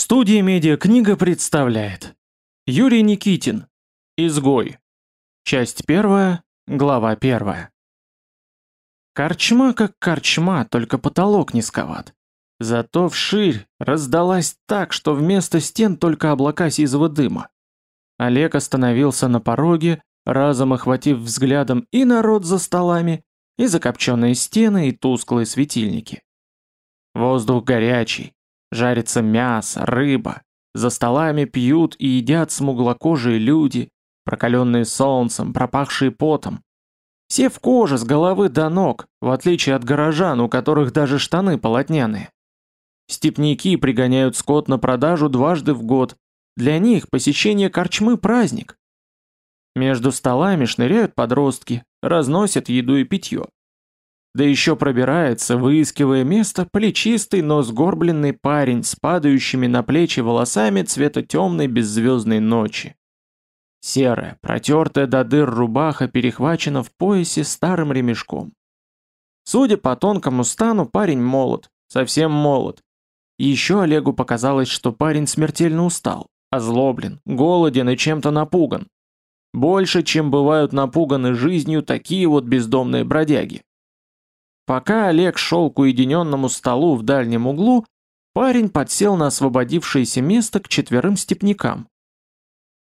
Студия «Медиакнига» представляет Юрий Никитин Изгой Часть первая, глава первая Корчма как корчма, только потолок низковат. Зато вширь раздалась так, что вместо стен только облака сизого дыма. Олег остановился на пороге, разом охватив взглядом и народ за столами, и закопченные стены, и тусклые светильники. Воздух горячий, Жарится мясо, рыба. За столами пьют и едят смуглокожие люди, прокаленные солнцем, пропахшие потом. Все в коже с головы до ног, в отличие от горожан, у которых даже штаны полотняные. Степняки пригоняют скот на продажу дважды в год. Для них посещение корчмы – праздник. Между столами шныряют подростки, разносят еду и питье. Да еще пробирается, выискивая место, плечистый, но сгорбленный парень с падающими на плечи волосами цвета темной беззвездной ночи. Серая, протертая до дыр рубаха перехвачена в поясе старым ремешком. Судя по тонкому стану, парень молод, совсем молод. Еще Олегу показалось, что парень смертельно устал, озлоблен, голоден и чем-то напуган. Больше, чем бывают напуганы жизнью такие вот бездомные бродяги. Пока Олег шел к уединенному столу в дальнем углу, парень подсел на освободившееся место к четверым степнякам.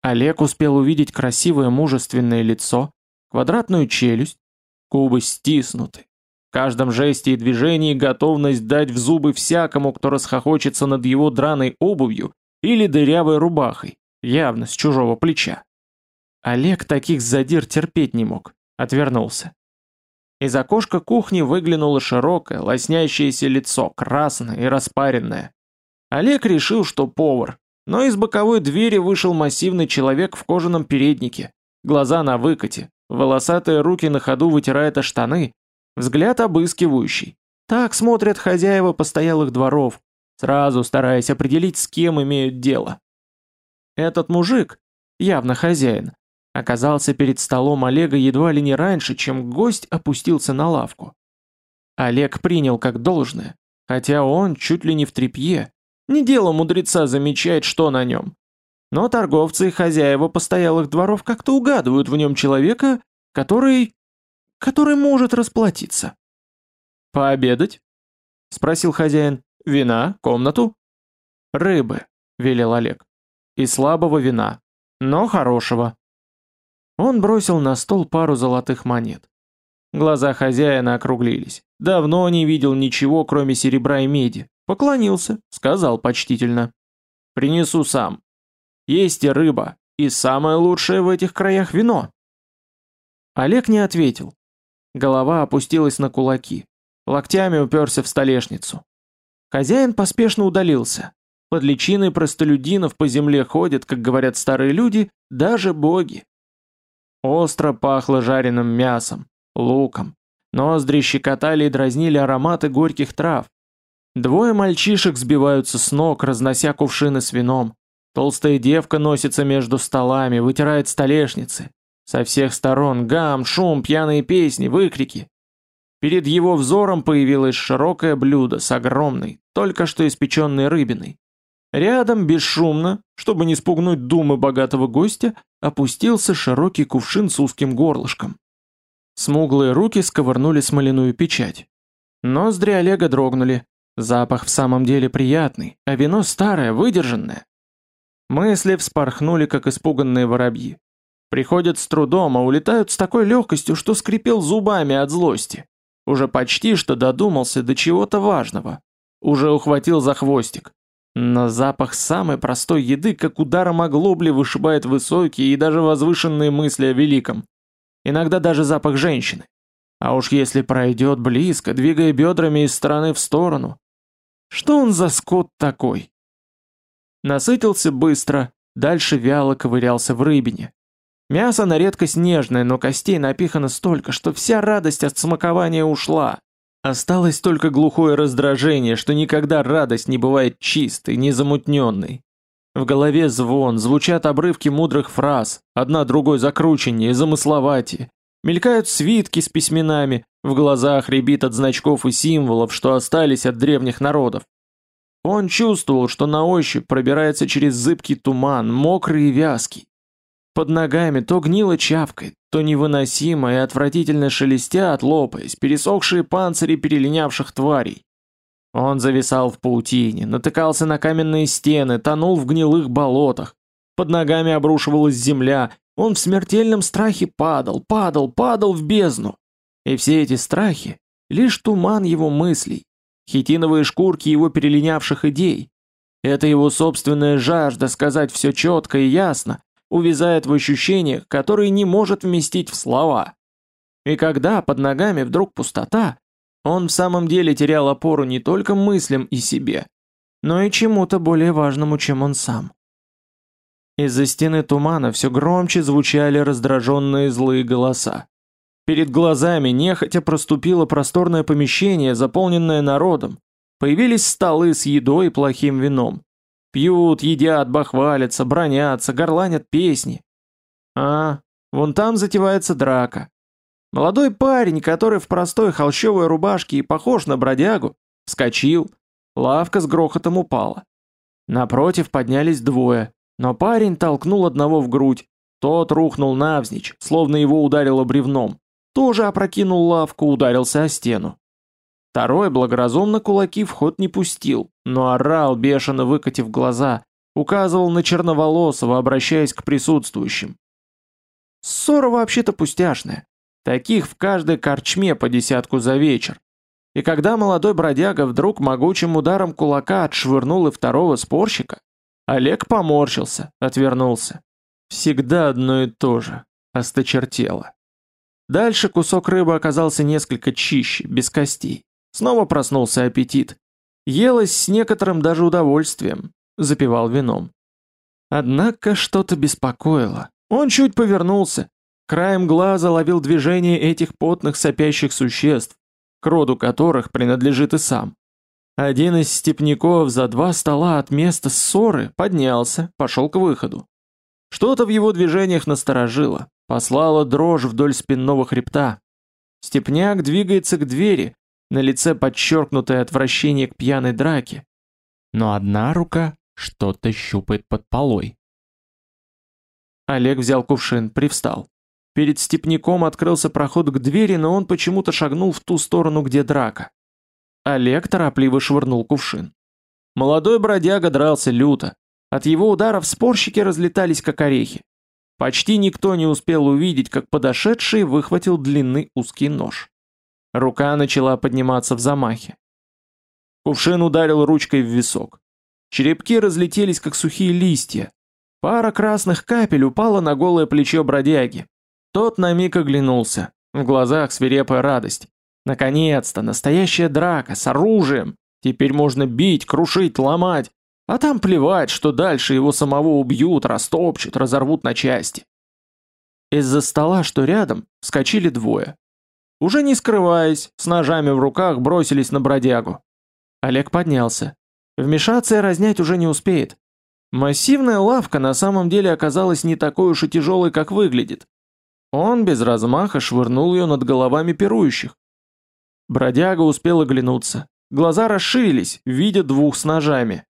Олег успел увидеть красивое мужественное лицо, квадратную челюсть, губы стиснуты. В каждом жесте и движении готовность дать в зубы всякому, кто расхохочется над его драной обувью или дырявой рубахой, явно с чужого плеча. Олег таких задир терпеть не мог, отвернулся. Из окошка кухни выглянуло широкое, лоснящееся лицо, красное и распаренное. Олег решил, что повар, но из боковой двери вышел массивный человек в кожаном переднике, глаза на выкате, волосатые руки на ходу вытирает о штаны, взгляд обыскивающий. Так смотрят хозяева постоялых дворов, сразу стараясь определить, с кем имеют дело. Этот мужик, явно хозяин, оказался перед столом Олега едва ли не раньше, чем гость опустился на лавку. Олег принял как должное, хотя он чуть ли не в трепье. Не дело мудреца замечать, что на нем. Но торговцы и хозяева постоялых дворов как-то угадывают в нем человека, который... который может расплатиться. «Пообедать?» — спросил хозяин. «Вина? Комнату?» «Рыбы», — велел Олег. «И слабого вина, но хорошего». Он бросил на стол пару золотых монет. Глаза хозяина округлились. Давно не видел ничего, кроме серебра и меди. Поклонился, сказал почтительно. «Принесу сам. Есть и рыба, и самое лучшее в этих краях вино». Олег не ответил. Голова опустилась на кулаки. Локтями уперся в столешницу. Хозяин поспешно удалился. Под личиной простолюдинов по земле ходят, как говорят старые люди, даже боги. Остро пахло жареным мясом, луком. Ноздри щекотали и дразнили ароматы горьких трав. Двое мальчишек сбиваются с ног, разнося кувшины с вином. Толстая девка носится между столами, вытирает столешницы. Со всех сторон гам, шум, пьяные песни, выкрики. Перед его взором появилось широкое блюдо с огромной, только что испеченной рыбиной. Рядом, бесшумно, чтобы не спугнуть думы богатого гостя, опустился широкий кувшин с узким горлышком. Смуглые руки сковырнули смоляную печать. Ноздри Олега дрогнули. Запах в самом деле приятный, а вино старое, выдержанное. Мысли вспорхнули, как испуганные воробьи. Приходят с трудом, а улетают с такой легкостью, что скрипел зубами от злости. Уже почти что додумался до чего-то важного. Уже ухватил за хвостик. Но запах самой простой еды, как ударом оглобли, вышибает высокие и даже возвышенные мысли о великом. Иногда даже запах женщины. А уж если пройдет близко, двигая бедрами из стороны в сторону. Что он за скот такой? Насытился быстро, дальше вяло ковырялся в рыбине. Мясо на редкость нежное, но костей напихано столько, что вся радость от смакования ушла. Осталось только глухое раздражение, что никогда радость не бывает чистой, незамутненной. В голове звон, звучат обрывки мудрых фраз, одна другой закрученнее, замысловатее. Мелькают свитки с письменами, в глазах рябит от значков и символов, что остались от древних народов. Он чувствовал, что на ощупь пробирается через зыбкий туман, мокрый и вязкий. Под ногами то гнило чавкой, то невыносимо и отвратительно шелестят, лопаясь, пересохшие панцири перелинявших тварей. Он зависал в паутине, натыкался на каменные стены, тонул в гнилых болотах. Под ногами обрушивалась земля, он в смертельном страхе падал, падал, падал в бездну. И все эти страхи — лишь туман его мыслей, хитиновые шкурки его перелинявших идей. Это его собственная жажда сказать все четко и ясно, увязает в ощущениях, которые не может вместить в слова. И когда под ногами вдруг пустота, он в самом деле терял опору не только мыслям и себе, но и чему-то более важному, чем он сам. Из-за стены тумана все громче звучали раздраженные злые голоса. Перед глазами нехотя проступило просторное помещение, заполненное народом. Появились столы с едой и плохим вином. Пьют, едят, бахвалятся, бронятся, горланят песни. А, вон там затевается драка. Молодой парень, который в простой холщовой рубашке и похож на бродягу, вскочил. Лавка с грохотом упала. Напротив поднялись двое, но парень толкнул одного в грудь. Тот рухнул навзничь, словно его ударило бревном тоже опрокинул лавку, ударился о стену. Второй благоразумно кулаки в ход не пустил, но орал, бешено выкатив глаза, указывал на черноволосого, обращаясь к присутствующим. Ссора вообще-то пустяшная. Таких в каждой корчме по десятку за вечер. И когда молодой бродяга вдруг могучим ударом кулака отшвырнул и второго спорщика, Олег поморщился, отвернулся. Всегда одно и то же. Осточертело. Дальше кусок рыбы оказался несколько чище, без костей. Снова проснулся аппетит. Елось с некоторым даже удовольствием. Запивал вином. Однако что-то беспокоило. Он чуть повернулся. Краем глаза ловил движение этих потных сопящих существ, к роду которых принадлежит и сам. Один из степняков за два стола от места ссоры поднялся, пошел к выходу. Что-то в его движениях насторожило, послало дрожь вдоль спинного хребта. Степняк двигается к двери, на лице подчеркнутое отвращение к пьяной драке. Но одна рука что-то щупает под полой. Олег взял кувшин, привстал. Перед степняком открылся проход к двери, но он почему-то шагнул в ту сторону, где драка. Олег торопливо швырнул кувшин. Молодой бродяга дрался люто. От его ударов спорщики разлетались как орехи. Почти никто не успел увидеть, как подошедший выхватил длинный узкий нож. Рука начала подниматься в замахе. Кувшин ударил ручкой в висок. Черепки разлетелись, как сухие листья. Пара красных капель упала на голое плечо бродяги. Тот на миг оглянулся. В глазах свирепая радость. Наконец-то, настоящая драка с оружием. Теперь можно бить, крушить, ломать. А там плевать, что дальше его самого убьют, растопчут, разорвут на части. Из-за стола, что рядом, вскочили двое. Уже не скрываясь, с ножами в руках бросились на бродягу. Олег поднялся. Вмешаться и разнять уже не успеет. Массивная лавка на самом деле оказалась не такой уж и тяжелой, как выглядит. Он без размаха швырнул ее над головами пирующих. Бродяга успел оглянуться. Глаза расширились, видя двух с ножами.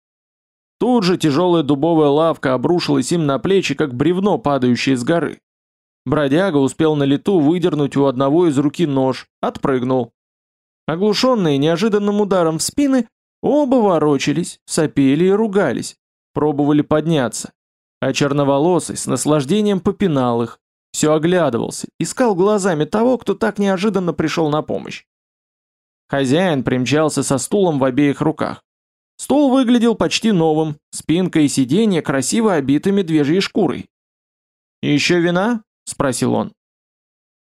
Тут же тяжелая дубовая лавка обрушилась им на плечи, как бревно, падающее с горы. Бродяга успел на лету выдернуть у одного из руки нож, отпрыгнул. Оглушенные неожиданным ударом в спины, оба ворочались, сопели и ругались, пробовали подняться. А черноволосый с наслаждением попинал их, все оглядывался, искал глазами того, кто так неожиданно пришел на помощь. Хозяин примчался со стулом в обеих руках. Стол выглядел почти новым, спинка и сиденье красиво обиты медвежьей шкурой. «Еще вина?» – спросил он.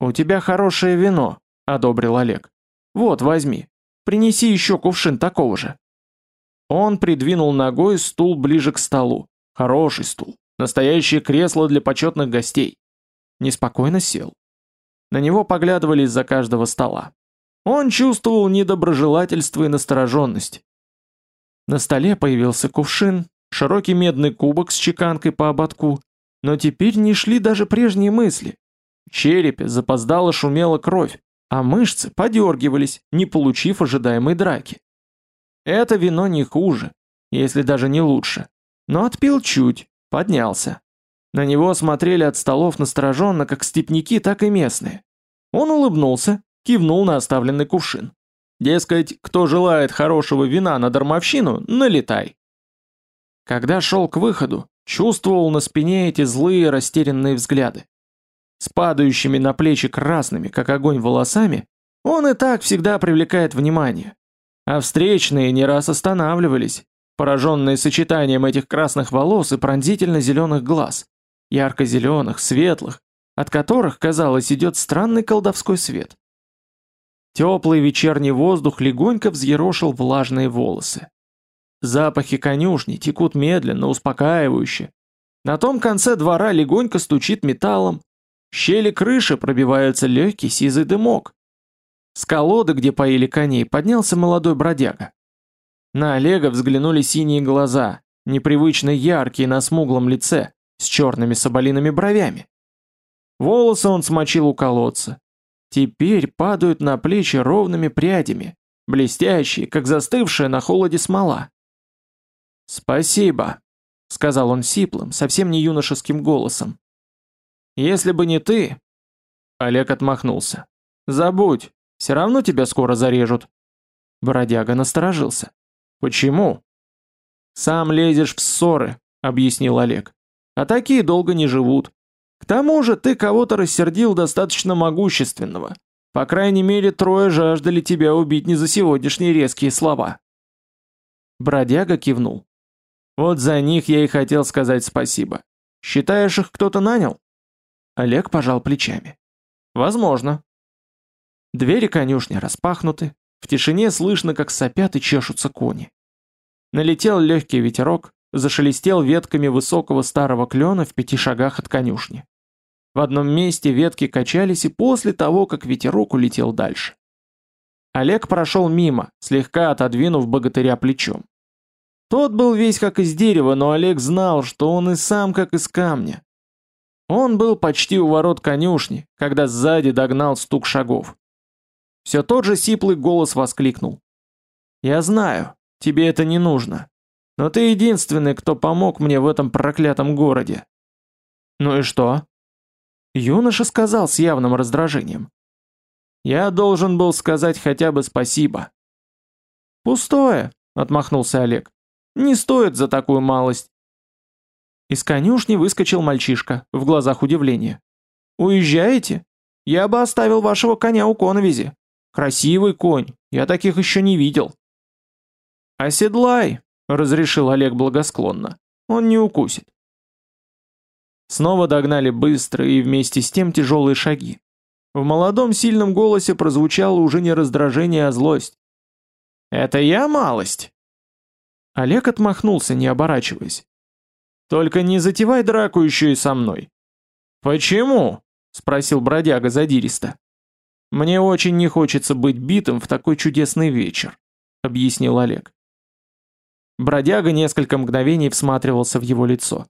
«У тебя хорошее вино», – одобрил Олег. «Вот, возьми. Принеси еще кувшин такого же». Он придвинул ногой стул ближе к столу. Хороший стул. Настоящее кресло для почетных гостей. Неспокойно сел. На него поглядывали из-за каждого стола. Он чувствовал недоброжелательство и настороженность. На столе появился кувшин, широкий медный кубок с чеканкой по ободку, но теперь не шли даже прежние мысли. В черепе запоздало шумела кровь, а мышцы подергивались, не получив ожидаемой драки. Это вино не хуже. если даже не лучше. Но отпил чуть, поднялся. На него смотрели от столов настороженно как степняки, так и местные. Он улыбнулся, кивнул на оставленный кувшин. Дескать, кто желает хорошего вина на дармовщину, налетай. Когда шел к выходу, чувствовал на спине эти злые растерянные взгляды. С падающими на плечи красными, как огонь, волосами, он и так всегда привлекает внимание. А встречные не раз останавливались, пораженные сочетанием этих красных волос и пронзительно-зеленых глаз, ярко-зеленых, светлых, от которых, казалось, идет странный колдовской свет. Теплый вечерний воздух легонько взъерошил влажные волосы. Запахи конюшни текут медленно, успокаивающе. На том конце двора легонько стучит металлом. В щели крыши пробивается легкий сизый дымок. С колоды, где поили коней, поднялся молодой бродяга. На Олега взглянули синие глаза, непривычно яркие на смуглом лице, с черными соболиными бровями. Волосы он смочил у колодца, теперь падают на плечи ровными прядями, блестящие, как застывшая на холоде смола. «Спасибо», — сказал он сиплым, совсем не юношеским голосом. «Если бы не ты...» Олег отмахнулся. «Забудь, все равно тебя скоро зарежут». Бродяга насторожился. «Почему?» «Сам лезешь в ссоры», — объяснил Олег. «А такие долго не живут. К тому же ты кого-то рассердил достаточно могущественного. По крайней мере, трое жаждали тебя убить не за сегодняшние резкие слова. Бродяга кивнул. Вот за них я и хотел сказать спасибо. Считаешь, их кто-то нанял? Олег пожал плечами. Возможно. Двери конюшни распахнуты, в тишине слышно, как сопят и чешутся кони. Налетел легкий ветерок, зашелестел ветками высокого старого клена в пяти шагах от конюшни. В одном месте ветки качались и после того, как ветерок улетел дальше. Олег прошел мимо, слегка отодвинув богатыря плечом. Тот был весь как из дерева, но Олег знал, что он и сам как из камня. Он был почти у ворот конюшни, когда сзади догнал стук шагов. Все тот же сиплый голос воскликнул. «Я знаю, тебе это не нужно, но ты единственный, кто помог мне в этом проклятом городе». «Ну и что?» Юноша сказал с явным раздражением. «Я должен был сказать хотя бы спасибо». «Пустое», — отмахнулся Олег. «Не стоит за такую малость». Из конюшни выскочил мальчишка, в глазах удивление. «Уезжаете? Я бы оставил вашего коня у коновизи. Красивый конь, я таких еще не видел». «Оседлай», — разрешил Олег благосклонно. «Он не укусит». Снова догнали быстрые и вместе с тем тяжелые шаги. В молодом сильном голосе прозвучало уже не раздражение, а злость. «Это я малость?» Олег отмахнулся, не оборачиваясь. «Только не затевай драку еще и со мной». «Почему?» — спросил бродяга задиристо. «Мне очень не хочется быть битым в такой чудесный вечер», — объяснил Олег. Бродяга несколько мгновений всматривался в его лицо.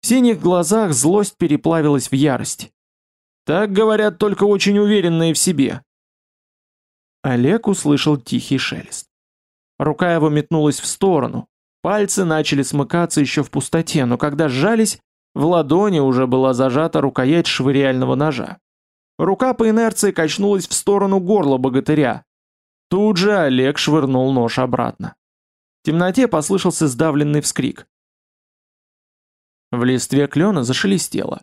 В синих глазах злость переплавилась в ярость. Так говорят только очень уверенные в себе. Олег услышал тихий шелест. Рука его метнулась в сторону. Пальцы начали смыкаться еще в пустоте, но когда сжались, в ладони уже была зажата рукоять швыряльного ножа. Рука по инерции качнулась в сторону горла богатыря. Тут же Олег швырнул нож обратно. В темноте послышался сдавленный вскрик. В листве клена зашелестело.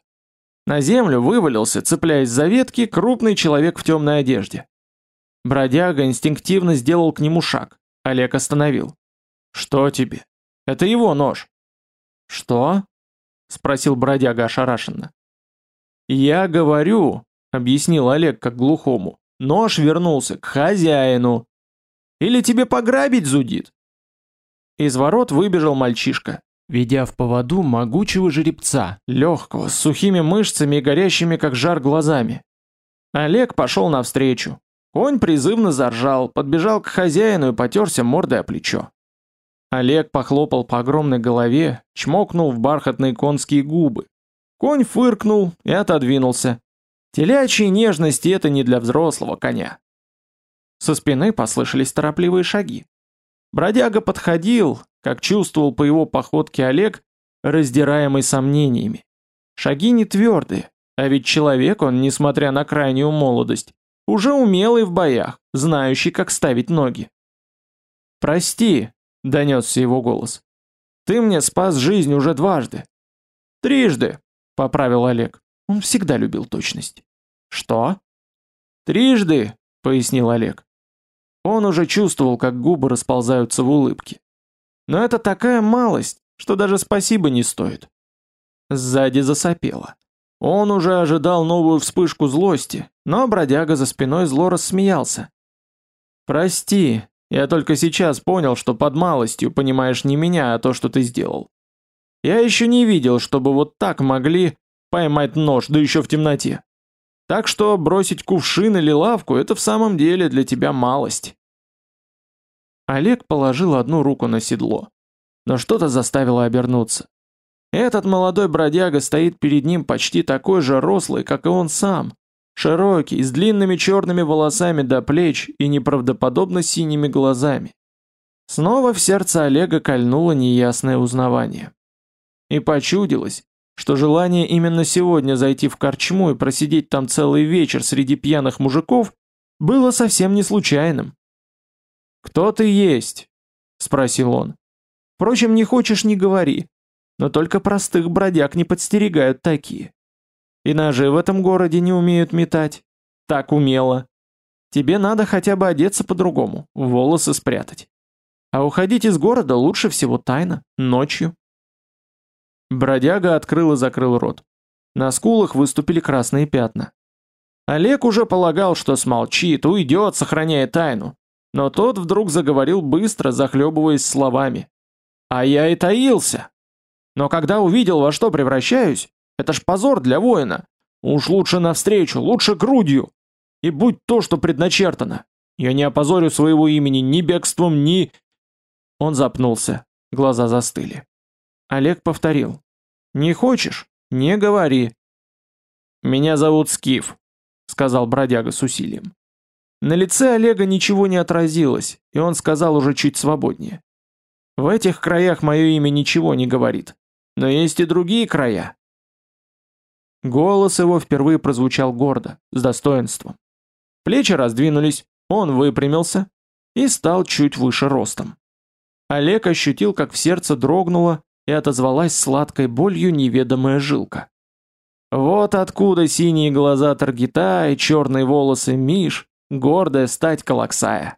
На землю вывалился, цепляясь за ветки, крупный человек в темной одежде. Бродяга инстинктивно сделал к нему шаг. Олег остановил. «Что тебе? Это его нож». «Что?» — спросил бродяга ошарашенно. «Я говорю», — объяснил Олег как глухому, — «нож вернулся к хозяину». «Или тебе пограбить зудит?» Из ворот выбежал мальчишка, ведя в поводу могучего жеребца, легкого, с сухими мышцами и горящими как жар глазами. Олег пошел навстречу. Конь призывно заржал, подбежал к хозяину и потерся мордой о плечо. Олег похлопал по огромной голове, чмокнул в бархатные конские губы. Конь фыркнул и отодвинулся. Телячьи нежности это не для взрослого коня. Со спины послышались торопливые шаги. Бродяга подходил, как чувствовал по его походке Олег, раздираемый сомнениями. Шаги не твердые, а ведь человек он, несмотря на крайнюю молодость, уже умелый в боях, знающий, как ставить ноги. «Прости», — донесся его голос. «Ты мне спас жизнь уже дважды». «Трижды», — поправил Олег. Он всегда любил точность. «Что?» «Трижды», — пояснил Олег. Он уже чувствовал, как губы расползаются в улыбке. «Но это такая малость, что даже спасибо не стоит». Сзади засопело. Он уже ожидал новую вспышку злости, но бродяга за спиной зло рассмеялся. «Прости, я только сейчас понял, что под малостью понимаешь не меня, а то, что ты сделал. Я еще не видел, чтобы вот так могли поймать нож, да еще в темноте. Так что бросить кувшин или лавку – это в самом деле для тебя малость». Олег положил одну руку на седло, но что-то заставило обернуться. Этот молодой бродяга стоит перед ним почти такой же рослый, как и он сам. Широкий, с длинными черными волосами до плеч и неправдоподобно синими глазами. Снова в сердце Олега кольнуло неясное узнавание. И почудилось, что желание именно сегодня зайти в корчму и просидеть там целый вечер среди пьяных мужиков было совсем не случайным. «Кто ты есть?» — спросил он. «Впрочем, не хочешь — не говори. Но только простых бродяг не подстерегают такие. И ножи в этом городе не умеют метать. Так умело. Тебе надо хотя бы одеться по-другому, волосы спрятать. А уходить из города лучше всего тайно, ночью. Бродяга открыл и закрыл рот. На скулах выступили красные пятна. Олег уже полагал, что смолчит, уйдет, сохраняя тайну. Но тот вдруг заговорил быстро, захлебываясь словами. «А я и таился!» Но когда увидел, во что превращаюсь, это ж позор для воина. Уж лучше навстречу, лучше грудью. И будь то, что предначертано. Я не опозорю своего имени ни бегством, ни... Он запнулся, глаза застыли. Олег повторил. «Не хочешь? Не говори». «Меня зовут Скиф», — сказал бродяга с усилием. На лице Олега ничего не отразилось, и он сказал уже чуть свободнее. «В этих краях мое имя ничего не говорит. Но есть и другие края. Голос его впервые прозвучал гордо, с достоинством. Плечи раздвинулись, он выпрямился и стал чуть выше ростом. Олег ощутил, как в сердце дрогнуло и отозвалась сладкой болью неведомая жилка. Вот откуда синие глаза Таргита и черные волосы Миш, гордая стать Калаксая.